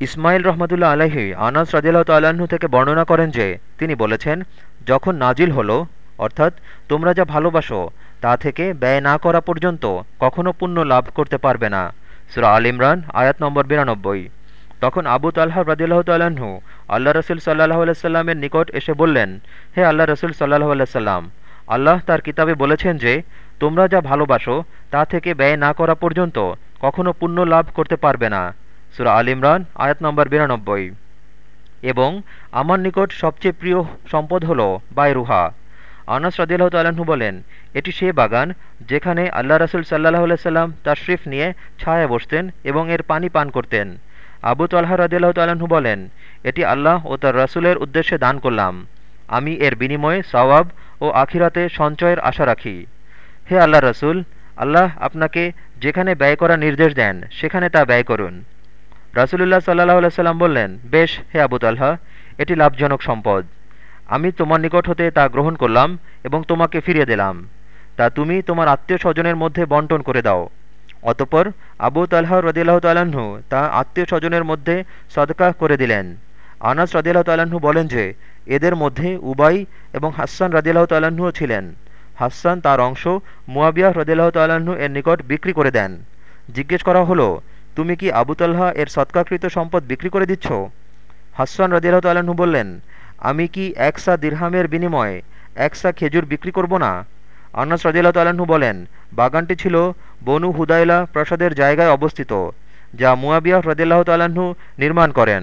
ইসমাইল রহমতুল্লা আলহি আনাস রাজিল্লাহ তাল্লাহ্ন থেকে বর্ণনা করেন যে, তিনি বলেছেন, যখন নাজিল হলো, অর্থাৎ তোমরা যা ভালোবাসো, তা থেকে ব্যয় না করা পর্যন্ত কখনও পুণ্য লাভ করতে পারবে না। সুরা আল ইমরান, আয়াত নম্বর বিরানব্বই। তখন আবু তাল্লাহ রাজিল্লাহ তাল্লাহ্ন আল্লাহ রসুল সাল্লাহ আলাইস্লামের নিকট এসে বললেন, হে আল্লাহ রসুল সাল্লাহ আলাইসাল্লাম আল্লাহ তার কিতাবে বলেছেন যে, তোমরা যা ভালোবাসো, তা থেকে ব্যয় না করা পর্যন্ত কখনও পুণ্য লাভ করতে পারবে না। সুরা আল ইমরান, আয়াত নম্বর বিরানব্বই। এবং আমার নিকট সবচেয়ে প্রিয় সম্পদ হল বায়রুহা আনাস রদিল্লাহ তাল্লাহ্ন বলেন, এটি সে বাগান যেখানে আল্লাহ রসুল সাল্লাহ সাল্লাম তার শরিফ নিয়ে ছায়া বসতেন এবং এর পানি পান করতেন। আবু তাল্লাহ রদিল্লাহ তাল্লাহ্ন বলেন, এটি আল্লাহ ও তার রসুলের উদ্দেশ্যে দান করলাম। আমি এর বিনিময়ে সওয়াব ও আখিরাতে সঞ্চয়ের আশা রাখি। হে আল্লাহ রসুল, আল্লাহ আপনাকে যেখানে ব্যয় করার নির্দেশ দেন, সেখানে তা ব্যয় করুন। রাসুলুল্লাহ সাল্লাহ সাল্লাম বললেন, বেশ, হে আবু তাল্লাহ এটি লাভজনক সম্পদ। আমি তোমার নিকট হতে তা গ্রহণ করলাম এবং তোমাকে ফিরিয়ে দিলাম। তা তুমি তোমার আত্মীয় স্বজনের মধ্যে বন্টন করে দাও। অতপর আবু তাল্লাহ রদিল্লাহ তাল্লাহ্ন তা আত্মীয় স্বজনের মধ্যে সদকা করে দিলেন। আনাস রদিল্লাহ তাল্লাহ্ন বলেন যে, এদের মধ্যে উবাই এবং হাসান রদিল্লাহ তাল্লাহ্নও ছিলেন। হাসান তার অংশ মুয়াবিয়া রদিল্লাহ তাল্লাহ্ন এর নিকট বিক্রি করে দেন। জিজ্ঞেস করা হলো তুমি কি আবু তাল্লাহা এর সৎকাকৃত সম্পদ বিক্রি করে দিচ্ছ? হাসান রদিল্লাহ তাল্লাহ্ন বললেন, আমি কি একসা দিরহামের বিনিময়ে একসা খেজুর বিক্রি করব না? আনাস রদিল্লাহ তাল্লাহ্ন বলেন, বাগানটি ছিল বনু হুদাইলা প্রাসাদের জায়গায় অবস্থিত, যা মুয়াবিয়া রদিল্লাহ তাল্লাহ্ন নির্মাণ করেন।